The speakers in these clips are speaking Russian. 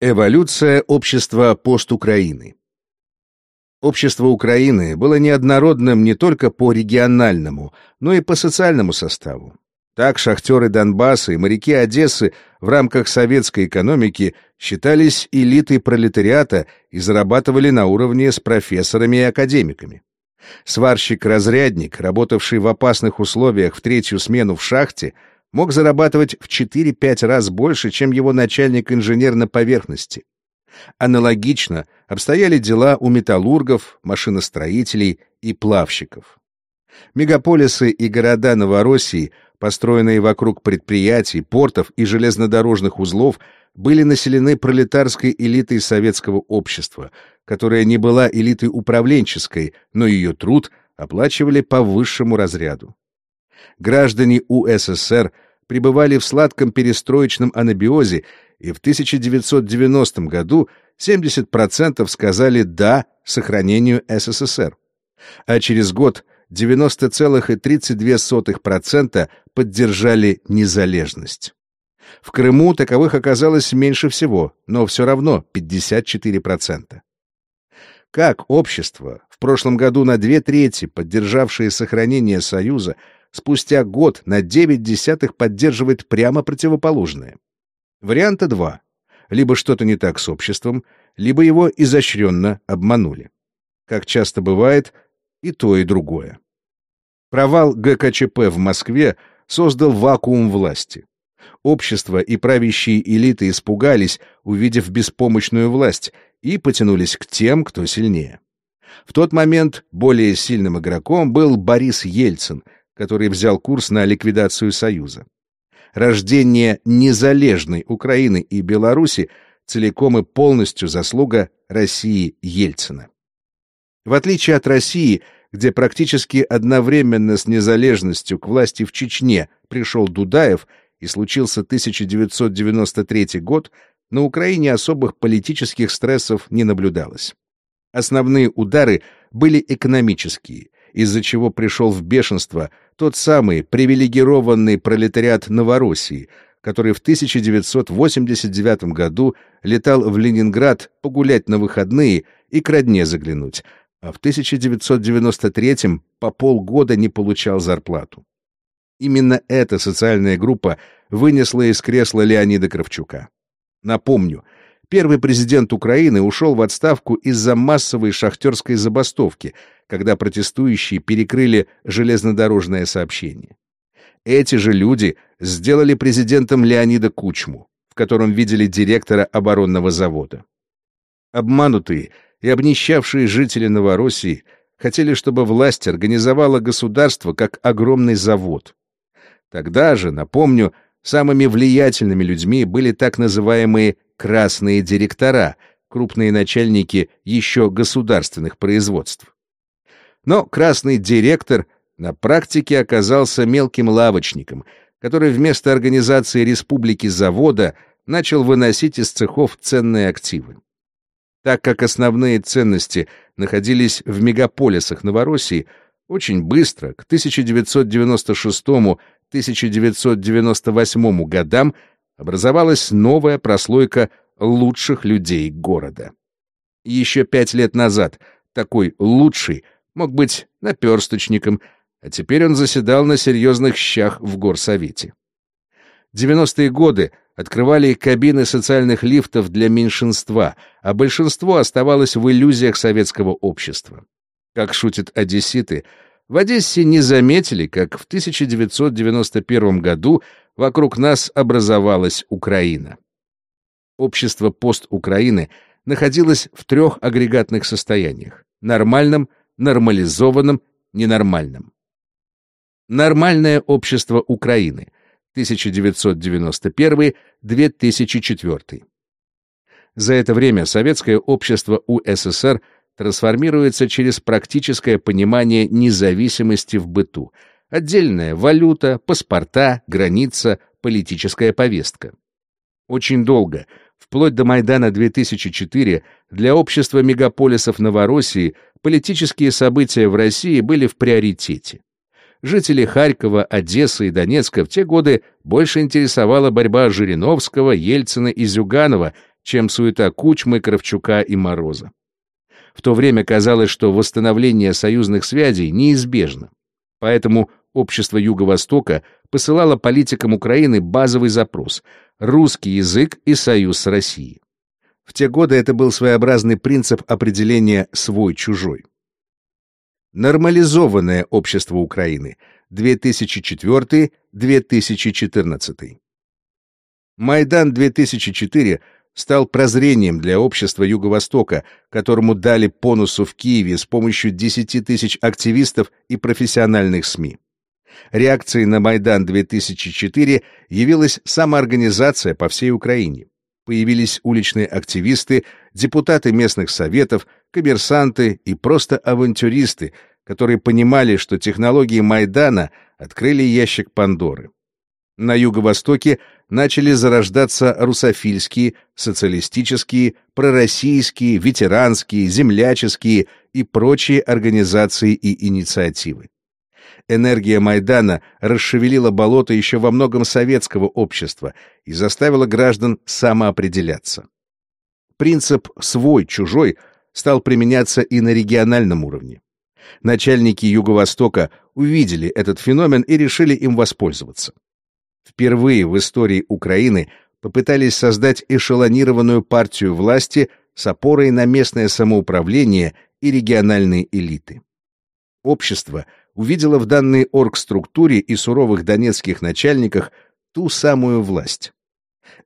Эволюция общества постукраины Общество Украины было неоднородным не только по региональному, но и по социальному составу. Так шахтеры Донбасса и моряки Одессы в рамках советской экономики считались элитой пролетариата и зарабатывали на уровне с профессорами и академиками. Сварщик-разрядник, работавший в опасных условиях в третью смену в шахте, мог зарабатывать в 4-5 раз больше, чем его начальник-инженер на поверхности. Аналогично обстояли дела у металлургов, машиностроителей и плавщиков. Мегаполисы и города Новороссии, построенные вокруг предприятий, портов и железнодорожных узлов, были населены пролетарской элитой советского общества, которая не была элитой управленческой, но ее труд оплачивали по высшему разряду. Граждане УССР пребывали в сладком перестроечном анабиозе, и в 1990 году 70% сказали «да» сохранению СССР. А через год 90,32% поддержали незалежность. В Крыму таковых оказалось меньше всего, но все равно 54%. Как общество, в прошлом году на две трети поддержавшее сохранение Союза, спустя год на 9 десятых поддерживает прямо противоположное? Варианта два. Либо что-то не так с обществом, либо его изощренно обманули. Как часто бывает, и то, и другое. Провал ГКЧП в Москве создал вакуум власти. Общество и правящие элиты испугались, увидев беспомощную власть, и потянулись к тем, кто сильнее. В тот момент более сильным игроком был Борис Ельцин, который взял курс на ликвидацию Союза. Рождение незалежной Украины и Беларуси целиком и полностью заслуга России Ельцина. В отличие от России, где практически одновременно с незалежностью к власти в Чечне пришел Дудаев и случился 1993 год, на Украине особых политических стрессов не наблюдалось. Основные удары были экономические, из-за чего пришел в бешенство тот самый привилегированный пролетариат Новороссии, который в 1989 году летал в Ленинград погулять на выходные и к родне заглянуть, а в 1993 по полгода не получал зарплату. Именно эта социальная группа вынесла из кресла Леонида Кравчука. Напомню, первый президент Украины ушел в отставку из-за массовой шахтерской забастовки, когда протестующие перекрыли железнодорожное сообщение. Эти же люди сделали президентом Леонида Кучму, в котором видели директора оборонного завода. Обманутые и обнищавшие жители Новороссии хотели, чтобы власть организовала государство как огромный завод. Тогда же, напомню, Самыми влиятельными людьми были так называемые «красные директора», крупные начальники еще государственных производств. Но красный директор на практике оказался мелким лавочником, который вместо организации республики завода начал выносить из цехов ценные активы. Так как основные ценности находились в мегаполисах Новороссии, очень быстро, к 1996 1998 годам образовалась новая прослойка лучших людей города. Еще пять лет назад такой «лучший» мог быть наперсточником, а теперь он заседал на серьезных щах в горсовете. 90-е годы открывали кабины социальных лифтов для меньшинства, а большинство оставалось в иллюзиях советского общества. Как шутят одесситы, в Одессе не заметили, как в 1991 году вокруг нас образовалась Украина. Общество пост-Украины находилось в трех агрегатных состояниях — нормальном, нормализованном, ненормальном. Нормальное общество Украины 1991-2004. За это время советское общество УССР — трансформируется через практическое понимание независимости в быту. Отдельная валюта, паспорта, граница, политическая повестка. Очень долго, вплоть до Майдана 2004, для общества мегаполисов Новороссии политические события в России были в приоритете. Жители Харькова, Одессы и Донецка в те годы больше интересовала борьба Жириновского, Ельцина и Зюганова, чем суета Кучмы, Кравчука и Мороза. В то время казалось, что восстановление союзных связей неизбежно. Поэтому общество Юго-Востока посылало политикам Украины базовый запрос – русский язык и союз с Россией. В те годы это был своеобразный принцип определения «свой-чужой». Нормализованное общество Украины 2004-2014 Майдан 2004 стал прозрением для общества Юго-Востока, которому дали понусу в Киеве с помощью 10 тысяч активистов и профессиональных СМИ. Реакцией на Майдан 2004 явилась самоорганизация по всей Украине. Появились уличные активисты, депутаты местных советов, коммерсанты и просто авантюристы, которые понимали, что технологии Майдана открыли ящик Пандоры. На юго-востоке начали зарождаться русофильские, социалистические, пророссийские, ветеранские, земляческие и прочие организации и инициативы. Энергия Майдана расшевелила болото еще во многом советского общества и заставила граждан самоопределяться. Принцип «свой-чужой» стал применяться и на региональном уровне. Начальники Юго-Востока увидели этот феномен и решили им воспользоваться. Впервые в истории Украины попытались создать эшелонированную партию власти с опорой на местное самоуправление и региональные элиты. Общество увидело в данной оргструктуре и суровых донецких начальниках ту самую власть.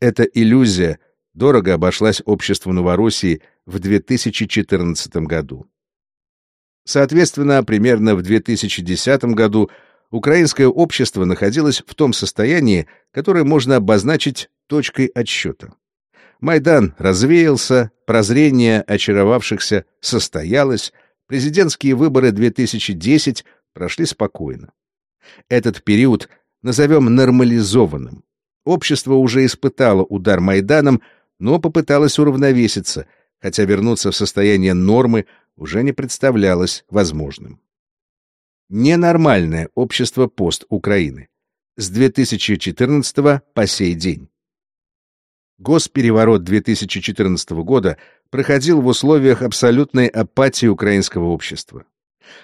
Эта иллюзия дорого обошлась обществу Новороссии в 2014 году. Соответственно, примерно в 2010 году украинское общество находилось в том состоянии, которое можно обозначить точкой отсчета. Майдан развеялся, прозрение очаровавшихся состоялось, президентские выборы 2010 прошли спокойно. Этот период назовем нормализованным. Общество уже испытало удар Майданом, но попыталось уравновеситься, хотя вернуться в состояние нормы уже не представлялось возможным ненормальное общество пост Украины с 2014 по сей день. Госпереворот 2014 года проходил в условиях абсолютной апатии украинского общества.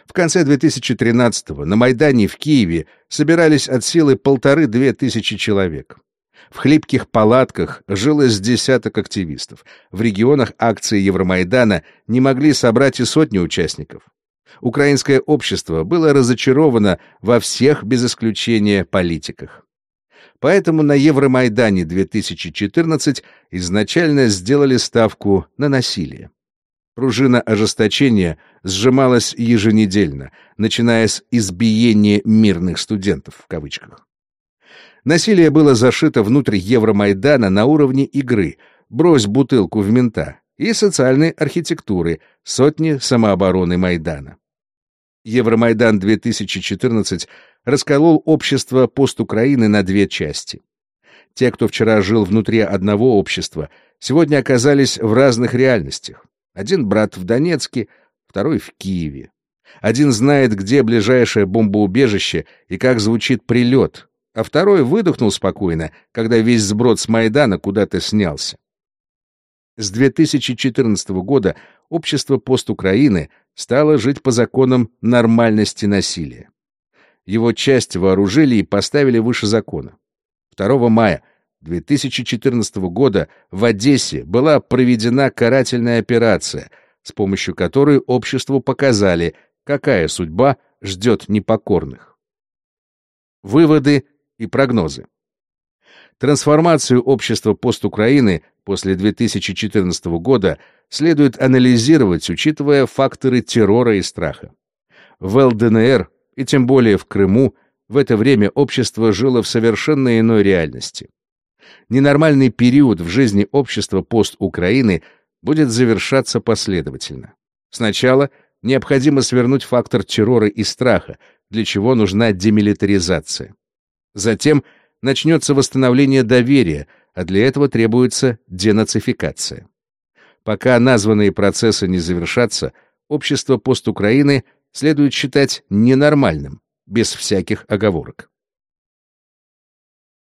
В конце 2013 на Майдане в Киеве собирались от силы полторы-две тысячи человек. В хлипких палатках жило с десяток активистов. В регионах акции Евромайдана не могли собрать и сотни участников украинское общество было разочаровано во всех без исключения политиках. Поэтому на Евромайдане 2014 изначально сделали ставку на насилие. Пружина ожесточения сжималась еженедельно, начиная с избиения «мирных студентов» в кавычках. Насилие было зашито внутрь Евромайдана на уровне игры «брось бутылку в мента» и социальной архитектуры сотни самообороны Майдана. Евромайдан 2014 расколол общество пост-Украины на две части. Те, кто вчера жил внутри одного общества, сегодня оказались в разных реальностях. Один брат в Донецке, второй в Киеве. Один знает, где ближайшее бомбоубежище и как звучит прилет, а второй выдохнул спокойно, когда весь сброд с Майдана куда-то снялся. С 2014 года общество пост-Украины стало жить по законам нормальности насилия. Его часть вооружили и поставили выше закона. 2 мая 2014 года в Одессе была проведена карательная операция, с помощью которой обществу показали, какая судьба ждет непокорных. Выводы и прогнозы. Трансформацию общества пост-Украины после 2014 года следует анализировать, учитывая факторы террора и страха. В ЛДНР, и тем более в Крыму, в это время общество жило в совершенно иной реальности. Ненормальный период в жизни общества пост-Украины будет завершаться последовательно. Сначала необходимо свернуть фактор террора и страха, для чего нужна демилитаризация. Затем – начнется восстановление доверия, а для этого требуется денацификация. Пока названные процессы не завершатся, общество пост-Украины следует считать ненормальным, без всяких оговорок.